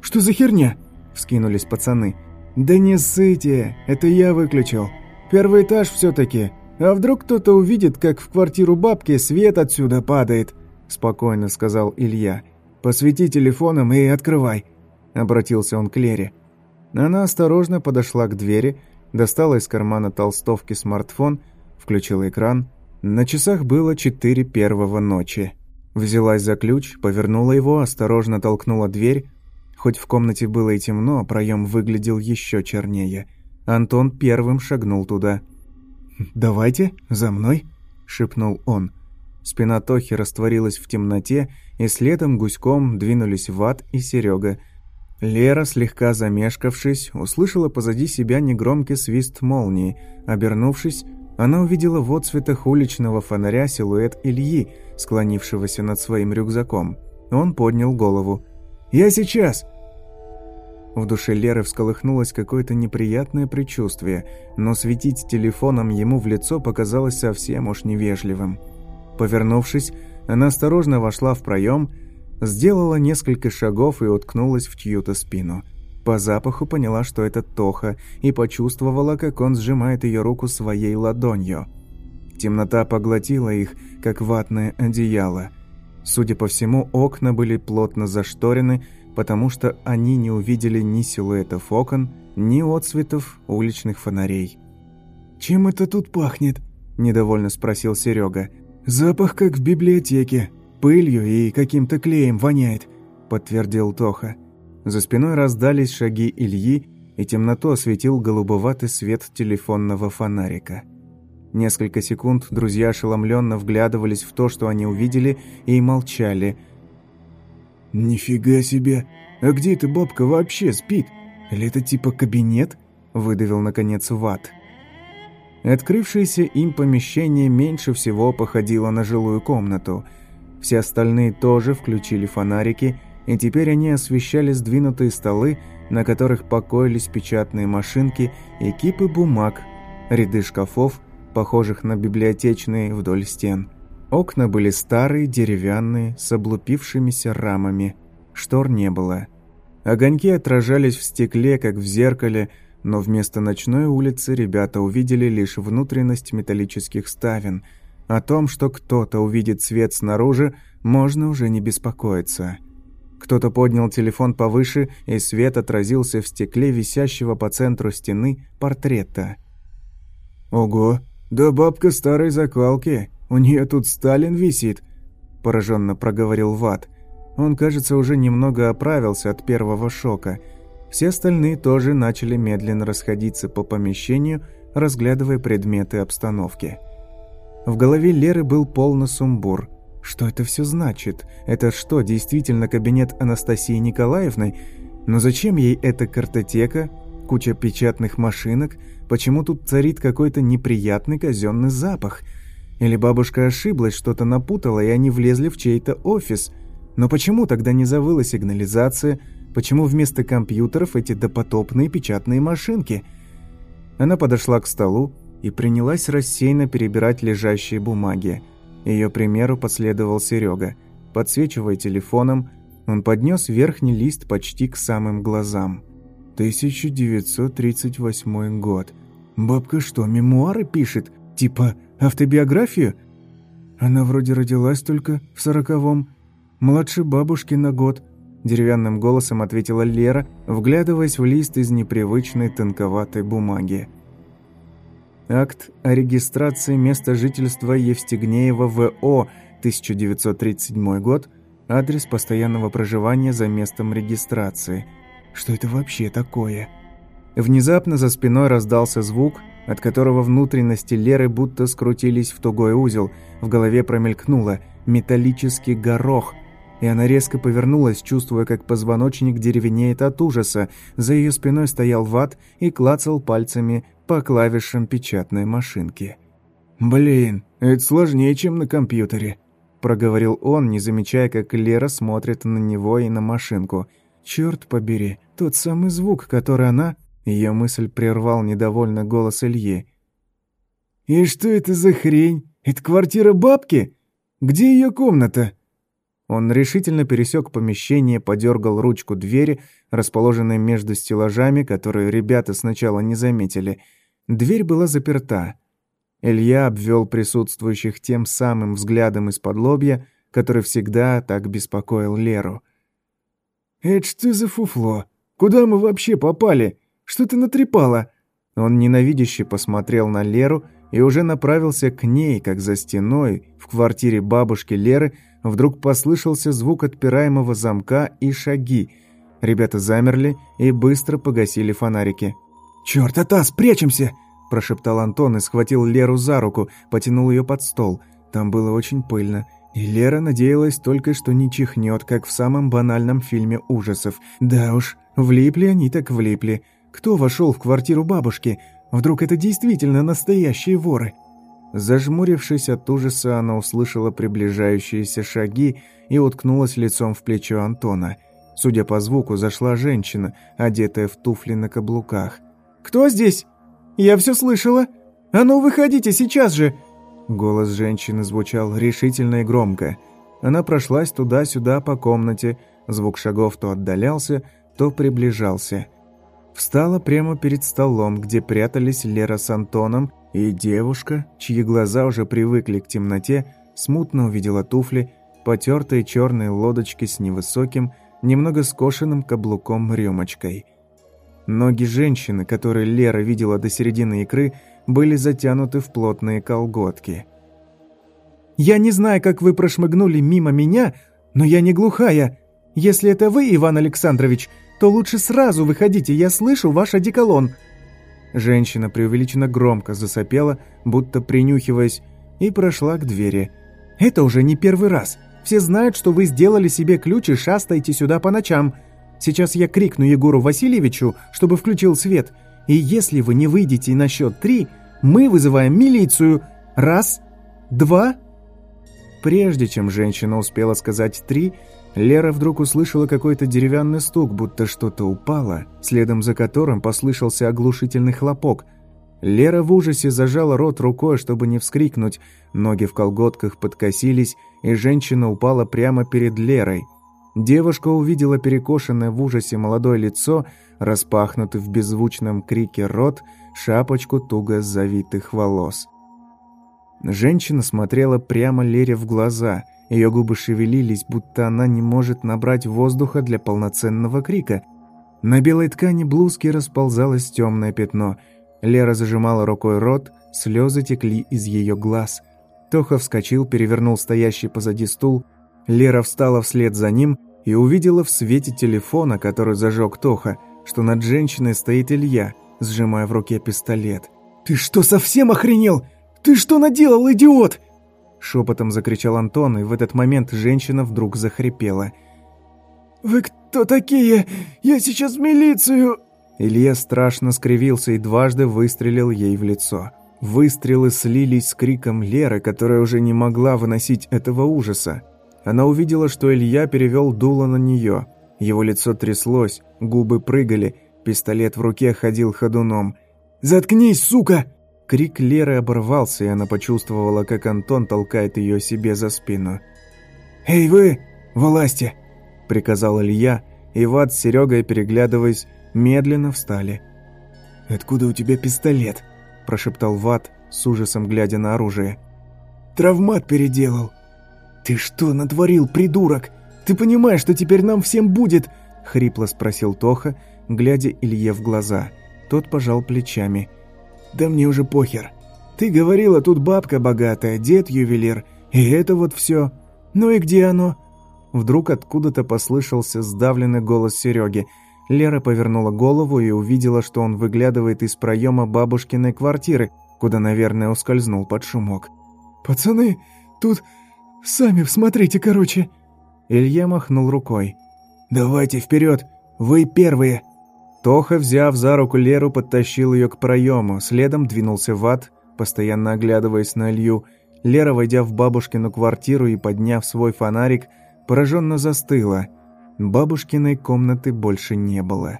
«Что за херня?» – вскинулись пацаны. «Да не ссыте, это я выключил. Первый этаж все-таки. А вдруг кто-то увидит, как в квартиру бабки свет отсюда падает?» – спокойно сказал Илья. «Посвети телефоном и открывай», – обратился он к Лере. Она осторожно подошла к двери, достала из кармана толстовки смартфон, включила экран. На часах было четыре первого ночи. Взялась за ключ, повернула его, осторожно толкнула дверь. Хоть в комнате было и темно, проем выглядел еще чернее. Антон первым шагнул туда – «Давайте, за мной», — шепнул он. Спина Тохи растворилась в темноте, и следом гуськом двинулись Ват и Серега. Лера, слегка замешкавшись, услышала позади себя негромкий свист молнии. Обернувшись, она увидела в отцветах уличного фонаря силуэт Ильи, склонившегося над своим рюкзаком. Он поднял голову. «Я сейчас!» В душе Леры всколыхнулось какое-то неприятное предчувствие, но светить телефоном ему в лицо показалось совсем уж невежливым. Повернувшись, она осторожно вошла в проем, сделала несколько шагов и уткнулась в чью-то спину. По запаху поняла, что это Тоха, и почувствовала, как он сжимает ее руку своей ладонью. Темнота поглотила их, как ватное одеяло. Судя по всему, окна были плотно зашторены, потому что они не увидели ни силуэтов окон, ни отсветов уличных фонарей. «Чем это тут пахнет?» – недовольно спросил Серега. «Запах как в библиотеке. Пылью и каким-то клеем воняет», – подтвердил Тоха. За спиной раздались шаги Ильи, и темноту осветил голубоватый свет телефонного фонарика. Несколько секунд друзья ошеломленно вглядывались в то, что они увидели, и молчали – «Нифига себе! А где эта бабка вообще спит? Или это типа кабинет?» – выдавил наконец Ват. Открывшееся им помещение меньше всего походило на жилую комнату. Все остальные тоже включили фонарики, и теперь они освещали сдвинутые столы, на которых покоились печатные машинки и кипы бумаг, ряды шкафов, похожих на библиотечные вдоль стен – Окна были старые, деревянные, с облупившимися рамами. Штор не было. Огоньки отражались в стекле, как в зеркале, но вместо ночной улицы ребята увидели лишь внутренность металлических ставен. О том, что кто-то увидит свет снаружи, можно уже не беспокоиться. Кто-то поднял телефон повыше, и свет отразился в стекле висящего по центру стены портрета. «Ого, да бабка старой закалки!» У нее тут Сталин висит», – пораженно проговорил Ват. Он, кажется, уже немного оправился от первого шока. Все остальные тоже начали медленно расходиться по помещению, разглядывая предметы обстановки. В голове Леры был полный сумбур. Что это все значит? Это что, действительно кабинет Анастасии Николаевны? Но зачем ей эта картотека, куча печатных машинок? Почему тут царит какой-то неприятный казенный запах – Или бабушка ошиблась, что-то напутала, и они влезли в чей-то офис. Но почему тогда не завыла сигнализация? Почему вместо компьютеров эти допотопные печатные машинки? Она подошла к столу и принялась рассеянно перебирать лежащие бумаги. Ее примеру последовал Серега. Подсвечивая телефоном, он поднес верхний лист почти к самым глазам. 1938 год. Бабка что, мемуары пишет? Типа автобиографию? Она вроде родилась только в сороковом. Младше бабушки на год. Деревянным голосом ответила Лера, вглядываясь в лист из непривычной тонковатой бумаги. Акт о регистрации места жительства Евстигнеева ВО, 1937 год, адрес постоянного проживания за местом регистрации. Что это вообще такое? Внезапно за спиной раздался звук, от которого внутренности Леры будто скрутились в тугой узел. В голове промелькнуло «металлический горох», и она резко повернулась, чувствуя, как позвоночник деревенеет от ужаса. За ее спиной стоял ват и клацал пальцами по клавишам печатной машинки. «Блин, это сложнее, чем на компьютере», – проговорил он, не замечая, как Лера смотрит на него и на машинку. «Чёрт побери, тот самый звук, который она...» Ее мысль прервал недовольно голос Ильи. «И что это за хрень? Это квартира бабки? Где ее комната?» Он решительно пересек помещение, подергал ручку двери, расположенной между стеллажами, которые ребята сначала не заметили. Дверь была заперта. Илья обвел присутствующих тем самым взглядом из-под лобья, который всегда так беспокоил Леру. «Это что за фуфло? Куда мы вообще попали? Что ты натрепала?» Он ненавидяще посмотрел на Леру и уже направился к ней, как за стеной, в квартире бабушки Леры, вдруг послышался звук отпираемого замка и шаги. Ребята замерли и быстро погасили фонарики. «Чёрт, Атас, прячемся!» – прошептал Антон и схватил Леру за руку, потянул ее под стол. Там было очень пыльно. И Лера надеялась только, что не чихнет, как в самом банальном фильме ужасов. Да уж, влипли они так влипли. Кто вошел в квартиру бабушки? Вдруг это действительно настоящие воры? Зажмурившись от ужаса, она услышала приближающиеся шаги и уткнулась лицом в плечо Антона. Судя по звуку, зашла женщина, одетая в туфли на каблуках. «Кто здесь? Я все слышала! А ну, выходите сейчас же!» Голос женщины звучал решительно и громко. Она прошлась туда-сюда по комнате, звук шагов то отдалялся, то приближался. Встала прямо перед столом, где прятались Лера с Антоном, и девушка, чьи глаза уже привыкли к темноте, смутно увидела туфли, потертые черные лодочки с невысоким, немного скошенным каблуком-рюмочкой. Ноги женщины, которые Лера видела до середины икры, были затянуты в плотные колготки. «Я не знаю, как вы прошмыгнули мимо меня, но я не глухая. Если это вы, Иван Александрович, то лучше сразу выходите, я слышу ваш одеколон», Женщина преувеличенно громко засопела, будто принюхиваясь, и прошла к двери. «Это уже не первый раз. Все знают, что вы сделали себе ключ и шастаете сюда по ночам. Сейчас я крикну Егору Васильевичу, чтобы включил свет. И если вы не выйдете на счет три, мы вызываем милицию. Раз, два...» Прежде чем женщина успела сказать «три», Лера вдруг услышала какой-то деревянный стук, будто что-то упало, следом за которым послышался оглушительный хлопок. Лера в ужасе зажала рот рукой, чтобы не вскрикнуть. Ноги в колготках подкосились, и женщина упала прямо перед Лерой. Девушка увидела перекошенное в ужасе молодое лицо, распахнутый в беззвучном крике рот, шапочку туго завитых волос. Женщина смотрела прямо Лере в глаза – ее губы шевелились, будто она не может набрать воздуха для полноценного крика. На белой ткани блузки расползалось темное пятно. Лера зажимала рукой рот, слезы текли из ее глаз. Тоха вскочил, перевернул стоящий позади стул. Лера встала вслед за ним и увидела в свете телефона, который зажег Тоха, что над женщиной стоит Илья, сжимая в руке пистолет. «Ты что, совсем охренел? Ты что наделал, идиот?» Шепотом закричал Антон, и в этот момент женщина вдруг захрипела. «Вы кто такие? Я сейчас в милицию!» Илья страшно скривился и дважды выстрелил ей в лицо. Выстрелы слились с криком Леры, которая уже не могла выносить этого ужаса. Она увидела, что Илья перевел дуло на нее. Его лицо тряслось, губы прыгали, пистолет в руке ходил ходуном. «Заткнись, сука!» Крик Леры оборвался, и она почувствовала, как Антон толкает ее себе за спину. «Эй вы, власти!» – приказал Илья, и Ват с Серегой, переглядываясь, медленно встали. «Откуда у тебя пистолет?» – прошептал Ват, с ужасом глядя на оружие. «Травмат переделал». «Ты что натворил, придурок? Ты понимаешь, что теперь нам всем будет?» – хрипло спросил Тоха, глядя Илье в глаза. Тот пожал плечами – да мне уже похер. Ты говорила, тут бабка богатая, дед ювелир, и это вот все. Ну и где оно?» Вдруг откуда-то послышался сдавленный голос Сереги. Лера повернула голову и увидела, что он выглядывает из проема бабушкиной квартиры, куда, наверное, ускользнул под шумок. «Пацаны, тут... Сами смотрите, короче!» Илья махнул рукой. «Давайте вперед! Вы первые!» Тоха, взяв за руку Леру, подтащил ее к проему, следом двинулся в ад, постоянно оглядываясь на Илью. Лера, войдя в бабушкину квартиру и подняв свой фонарик, пораженно застыла. Бабушкиной комнаты больше не было.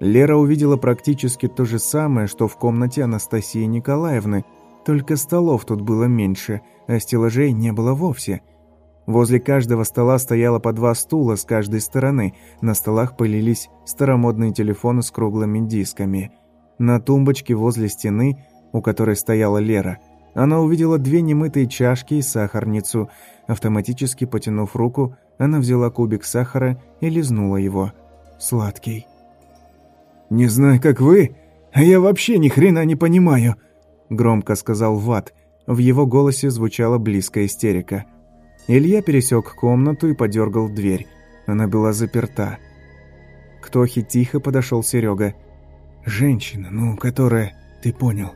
Лера увидела практически то же самое, что в комнате Анастасии Николаевны, только столов тут было меньше, а стеллажей не было вовсе – Возле каждого стола стояло по два стула с каждой стороны. На столах пылились старомодные телефоны с круглыми дисками. На тумбочке возле стены, у которой стояла Лера, она увидела две немытые чашки и сахарницу. Автоматически потянув руку, она взяла кубик сахара и лизнула его. Сладкий. «Не знаю, как вы, а я вообще ни хрена не понимаю», — громко сказал Ват. В его голосе звучала близкая истерика. Илья пересек комнату и подергал дверь. Она была заперта. К Тохе тихо подошел Серега. «Женщина, ну, которая... Ты понял.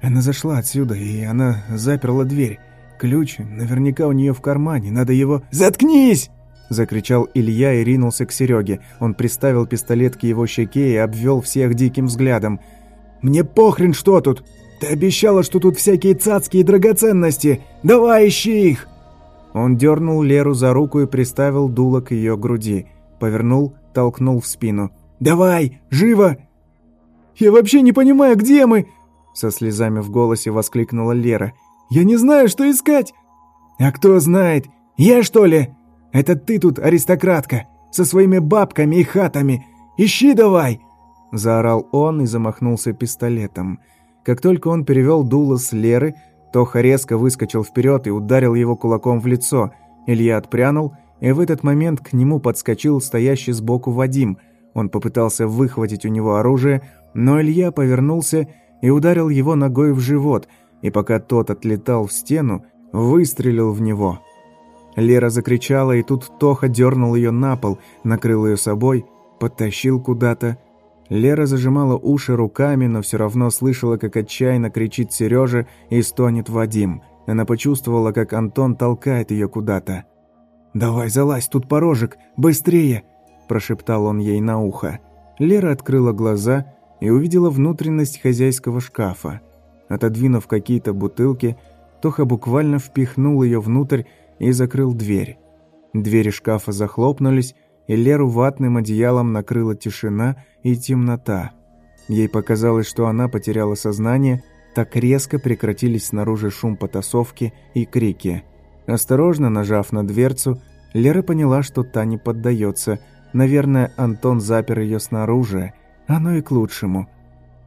Она зашла отсюда, и она заперла дверь. Ключ наверняка у нее в кармане, надо его... Заткнись!» Закричал Илья и ринулся к Сереге. Он приставил пистолет к его щеке и обвел всех диким взглядом. «Мне похрен, что тут! Ты обещала, что тут всякие цацкие драгоценности! Давай ищи их!» Он дернул Леру за руку и приставил дуло к ее груди. Повернул, толкнул в спину. «Давай! Живо!» «Я вообще не понимаю, где мы!» Со слезами в голосе воскликнула Лера. «Я не знаю, что искать!» «А кто знает? Я, что ли? Это ты тут аристократка, со своими бабками и хатами! Ищи давай!» Заорал он и замахнулся пистолетом. Как только он перевел дуло с Леры, Тоха резко выскочил вперед и ударил его кулаком в лицо. Илья отпрянул, и в этот момент к нему подскочил стоящий сбоку Вадим. Он попытался выхватить у него оружие, но Илья повернулся и ударил его ногой в живот, и пока тот отлетал в стену, выстрелил в него. Лера закричала, и тут Тоха дернул ее на пол, накрыл ее собой, подтащил куда-то, Лера зажимала уши руками, но все равно слышала, как отчаянно кричит Сережа и стонет Вадим. Она почувствовала, как Антон толкает ее куда-то. «Давай, залазь, тут порожек, быстрее!» – прошептал он ей на ухо. Лера открыла глаза и увидела внутренность хозяйского шкафа. Отодвинув какие-то бутылки, Тоха буквально впихнул ее внутрь и закрыл дверь. Двери шкафа захлопнулись, и Леру ватным одеялом накрыла тишина и темнота. Ей показалось, что она потеряла сознание, так резко прекратились снаружи шум потасовки и крики. Осторожно нажав на дверцу, Лера поняла, что та не поддается. Наверное, Антон запер ее снаружи. Оно и к лучшему.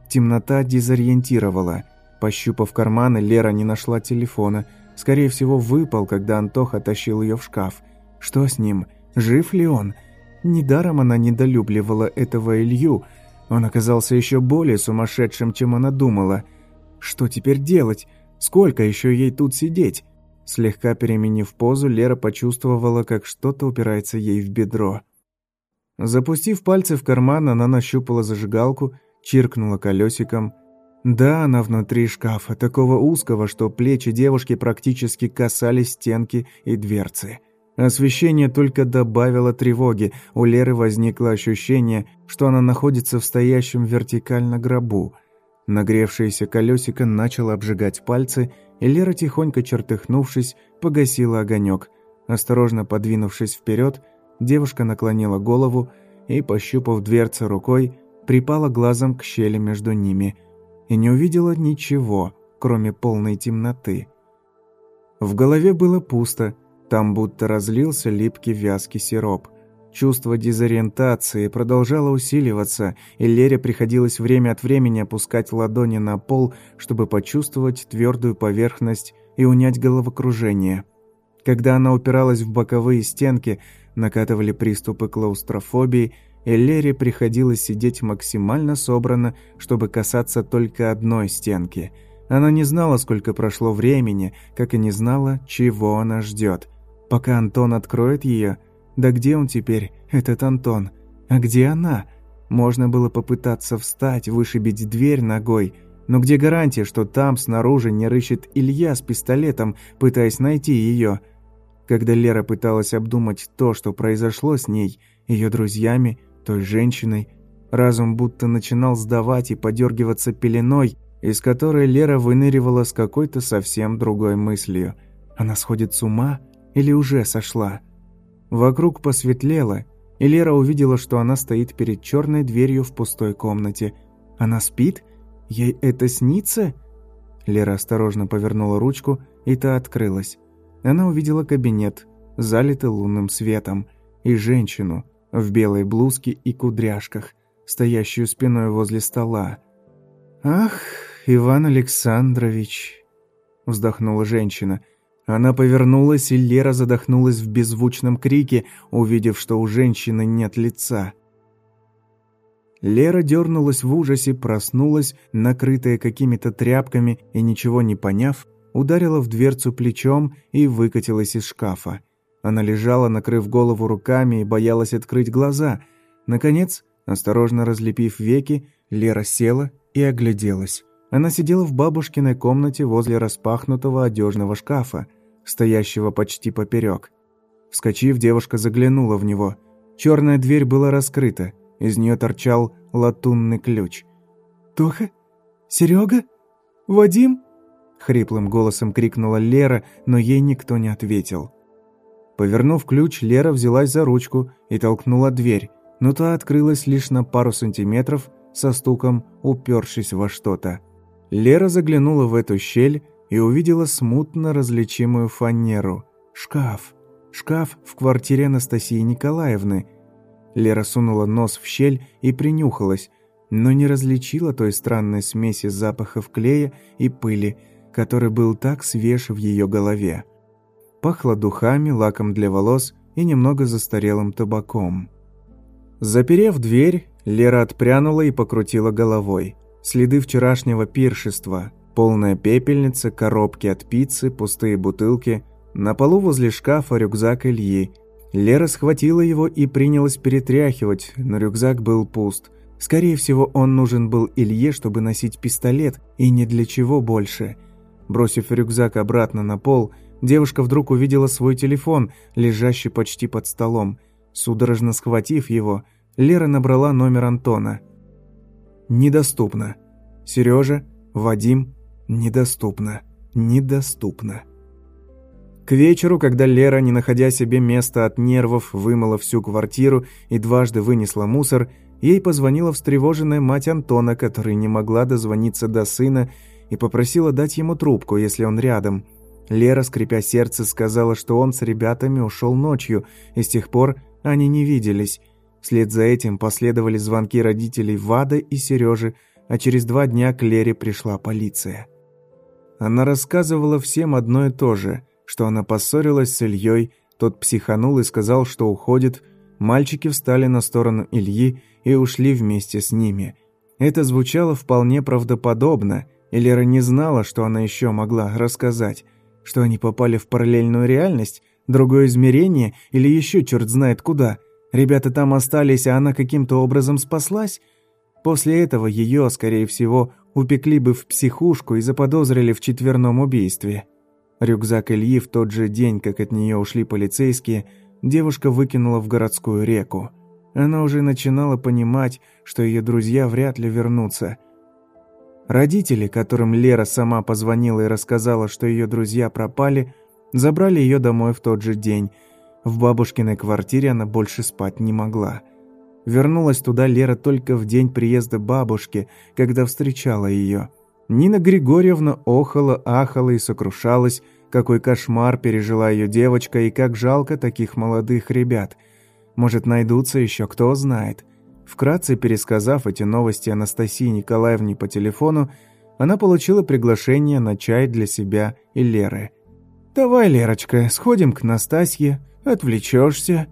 Темнота дезориентировала. Пощупав карманы, Лера не нашла телефона. Скорее всего, выпал, когда Антоха тащил ее в шкаф. Что с ним? Жив ли он? Недаром она недолюбливала этого Илью. Он оказался еще более сумасшедшим, чем она думала. Что теперь делать? Сколько еще ей тут сидеть? Слегка переменив позу, Лера почувствовала, как что-то упирается ей в бедро. Запустив пальцы в карман, она нащупала зажигалку, чиркнула колесиком. Да, она внутри шкафа, такого узкого, что плечи девушки практически касались стенки и дверцы. Освещение только добавило тревоги. У Леры возникло ощущение, что она находится в стоящем вертикально гробу. Нагревшееся колесико начало обжигать пальцы, и Лера, тихонько чертыхнувшись, погасила огонек. Осторожно подвинувшись вперед, девушка наклонила голову и, пощупав дверцы рукой, припала глазом к щели между ними и не увидела ничего, кроме полной темноты. В голове было пусто, там будто разлился липкий вязкий сироп – Чувство дезориентации продолжало усиливаться, и Лере приходилось время от времени опускать ладони на пол, чтобы почувствовать твердую поверхность и унять головокружение. Когда она упиралась в боковые стенки, накатывали приступы клаустрофобии, и Лере приходилось сидеть максимально собрано, чтобы касаться только одной стенки. Она не знала, сколько прошло времени, как и не знала, чего она ждет. Пока Антон откроет ее – да где он теперь, этот Антон? А где она? Можно было попытаться встать, вышибить дверь ногой, но где гарантия, что там снаружи не рыщет Илья с пистолетом, пытаясь найти ее? Когда Лера пыталась обдумать то, что произошло с ней, ее друзьями, той женщиной, разум будто начинал сдавать и подергиваться пеленой, из которой Лера выныривала с какой-то совсем другой мыслью. Она сходит с ума или уже сошла? Вокруг посветлело, и Лера увидела, что она стоит перед черной дверью в пустой комнате. Она спит? Ей это снится? Лера осторожно повернула ручку, и та открылась. Она увидела кабинет, залитый лунным светом, и женщину в белой блузке и кудряшках, стоящую спиной возле стола. «Ах, Иван Александрович!» – вздохнула женщина – она повернулась, и Лера задохнулась в беззвучном крике, увидев, что у женщины нет лица. Лера дернулась в ужасе, проснулась, накрытая какими-то тряпками, и, ничего не поняв, ударила в дверцу плечом и выкатилась из шкафа. Она лежала, накрыв голову руками, и боялась открыть глаза. Наконец, осторожно разлепив веки, Лера села и огляделась. Она сидела в бабушкиной комнате возле распахнутого одежного шкафа стоящего почти поперек. Вскочив, девушка заглянула в него. Черная дверь была раскрыта, из нее торчал латунный ключ. «Тоха? Серега? Вадим?» Хриплым голосом крикнула Лера, но ей никто не ответил. Повернув ключ, Лера взялась за ручку и толкнула дверь, но та открылась лишь на пару сантиметров, со стуком упершись во что-то. Лера заглянула в эту щель и увидела смутно различимую фанеру. Шкаф. Шкаф в квартире Анастасии Николаевны. Лера сунула нос в щель и принюхалась, но не различила той странной смеси запахов клея и пыли, который был так свеж в ее голове. Пахло духами, лаком для волос и немного застарелым табаком. Заперев дверь, Лера отпрянула и покрутила головой. Следы вчерашнего пиршества, Полная пепельница, коробки от пиццы, пустые бутылки. На полу возле шкафа рюкзак Ильи. Лера схватила его и принялась перетряхивать, но рюкзак был пуст. Скорее всего, он нужен был Илье, чтобы носить пистолет, и ни для чего больше. Бросив рюкзак обратно на пол, девушка вдруг увидела свой телефон, лежащий почти под столом. Судорожно схватив его, Лера набрала номер Антона. «Недоступно. Сережа, Вадим, Недоступно. Недоступно. К вечеру, когда Лера, не находя себе места от нервов, вымыла всю квартиру и дважды вынесла мусор, ей позвонила встревоженная мать Антона, которая не могла дозвониться до сына и попросила дать ему трубку, если он рядом. Лера, скрипя сердце, сказала, что он с ребятами ушел ночью, и с тех пор они не виделись. Вслед за этим последовали звонки родителей Вады и Сережи, а через два дня к Лере пришла полиция. Она рассказывала всем одно и то же, что она поссорилась с Ильей, тот психанул и сказал, что уходит. Мальчики встали на сторону Ильи и ушли вместе с ними. Это звучало вполне правдоподобно, и Лера не знала, что она еще могла рассказать. Что они попали в параллельную реальность, другое измерение или еще черт знает куда. Ребята там остались, а она каким-то образом спаслась – После этого ее, скорее всего, упекли бы в психушку и заподозрили в четверном убийстве. Рюкзак Ильи в тот же день, как от нее ушли полицейские, девушка выкинула в городскую реку. Она уже начинала понимать, что ее друзья вряд ли вернутся. Родители, которым Лера сама позвонила и рассказала, что ее друзья пропали, забрали ее домой в тот же день. В бабушкиной квартире она больше спать не могла. Вернулась туда Лера только в день приезда бабушки, когда встречала ее. Нина Григорьевна охала, ахала и сокрушалась, какой кошмар пережила ее девочка и как жалко таких молодых ребят. Может, найдутся еще, кто знает. Вкратце пересказав эти новости Анастасии Николаевне по телефону, она получила приглашение на чай для себя и Леры. «Давай, Лерочка, сходим к Настасье, отвлечешься».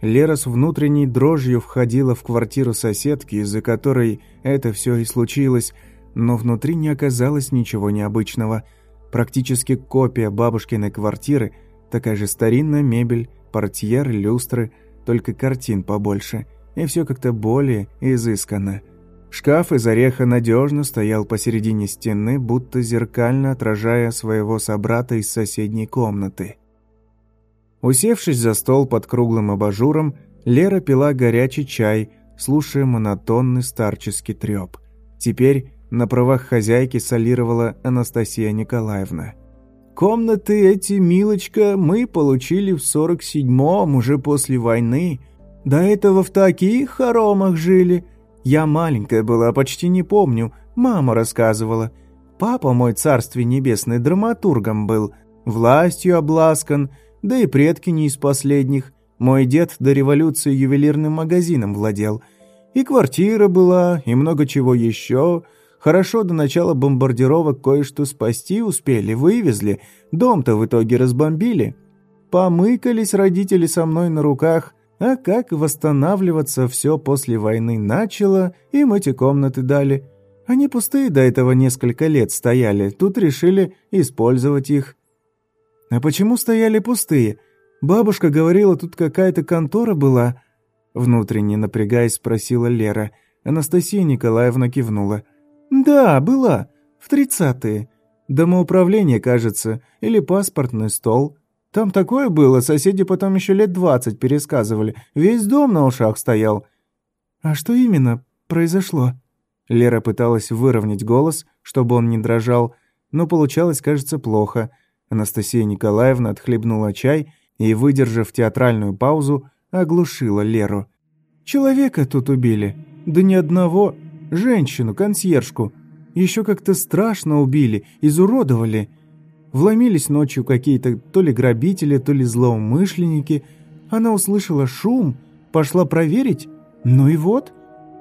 Лера с внутренней дрожью входила в квартиру соседки, из-за которой это все и случилось, но внутри не оказалось ничего необычного. Практически копия бабушкиной квартиры, такая же старинная мебель, портьер, люстры, только картин побольше – и все как-то более изысканно. Шкаф из ореха надежно стоял посередине стены, будто зеркально отражая своего собрата из соседней комнаты. Усевшись за стол под круглым абажуром, Лера пила горячий чай, слушая монотонный старческий треп. Теперь на правах хозяйки солировала Анастасия Николаевна. «Комнаты эти, милочка, мы получили в сорок седьмом, уже после войны», до этого в таких хоромах жили. Я маленькая была, почти не помню. Мама рассказывала. Папа мой, царствие небесное, драматургом был. Властью обласкан, да и предки не из последних. Мой дед до революции ювелирным магазином владел. И квартира была, и много чего еще. Хорошо до начала бомбардировок кое-что спасти успели, вывезли. Дом-то в итоге разбомбили. Помыкались родители со мной на руках – а как восстанавливаться все после войны начало, им эти комнаты дали. Они пустые до этого несколько лет стояли, тут решили использовать их. А почему стояли пустые? Бабушка говорила, тут какая-то контора была. Внутренне напрягаясь, спросила Лера. Анастасия Николаевна кивнула. «Да, была. В тридцатые. Домоуправление, кажется, или паспортный стол. Там такое было, соседи потом еще лет двадцать пересказывали. Весь дом на ушах стоял». «А что именно произошло?» Лера пыталась выровнять голос, чтобы он не дрожал, но получалось, кажется, плохо. Анастасия Николаевна отхлебнула чай и, выдержав театральную паузу, оглушила Леру. «Человека тут убили. Да ни одного. Женщину, консьержку. Еще как-то страшно убили, изуродовали. Вломились ночью какие-то то ли грабители, то ли злоумышленники. Она услышала шум, пошла проверить. Ну и вот.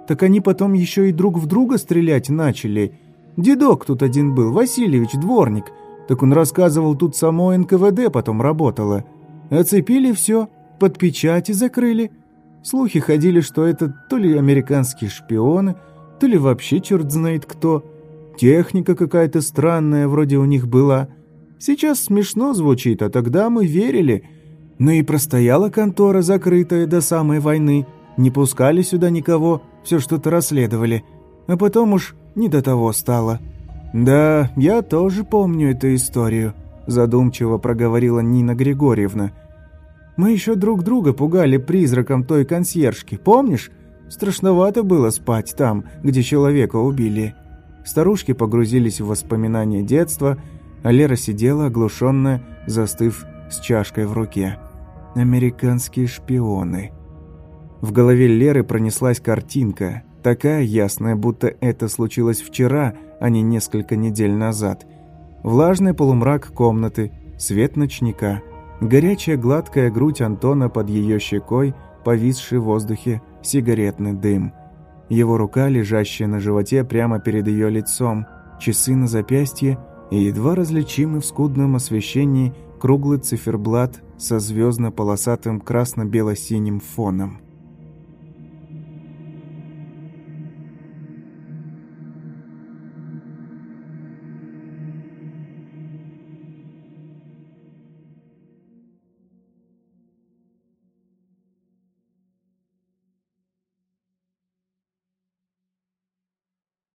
Так они потом еще и друг в друга стрелять начали. Дедок тут один был, Васильевич, дворник. Так он рассказывал, тут само НКВД потом работало. Оцепили все, под печати закрыли. Слухи ходили, что это то ли американские шпионы, то ли вообще черт знает кто. Техника какая-то странная вроде у них была – Сейчас смешно звучит, а тогда мы верили. Ну и простояла контора закрытая до самой войны. Не пускали сюда никого, все что-то расследовали. А потом уж не до того стало. «Да, я тоже помню эту историю», – задумчиво проговорила Нина Григорьевна. «Мы еще друг друга пугали призраком той консьержки, помнишь? Страшновато было спать там, где человека убили». Старушки погрузились в воспоминания детства – а Лера сидела оглушенная, застыв с чашкой в руке. «Американские шпионы». В голове Леры пронеслась картинка, такая ясная, будто это случилось вчера, а не несколько недель назад. Влажный полумрак комнаты, свет ночника, горячая гладкая грудь Антона под ее щекой, повисший в воздухе сигаретный дым. Его рука, лежащая на животе прямо перед ее лицом, часы на запястье – и едва различимый в скудном освещении круглый циферблат со звездно-полосатым красно-бело-синим фоном –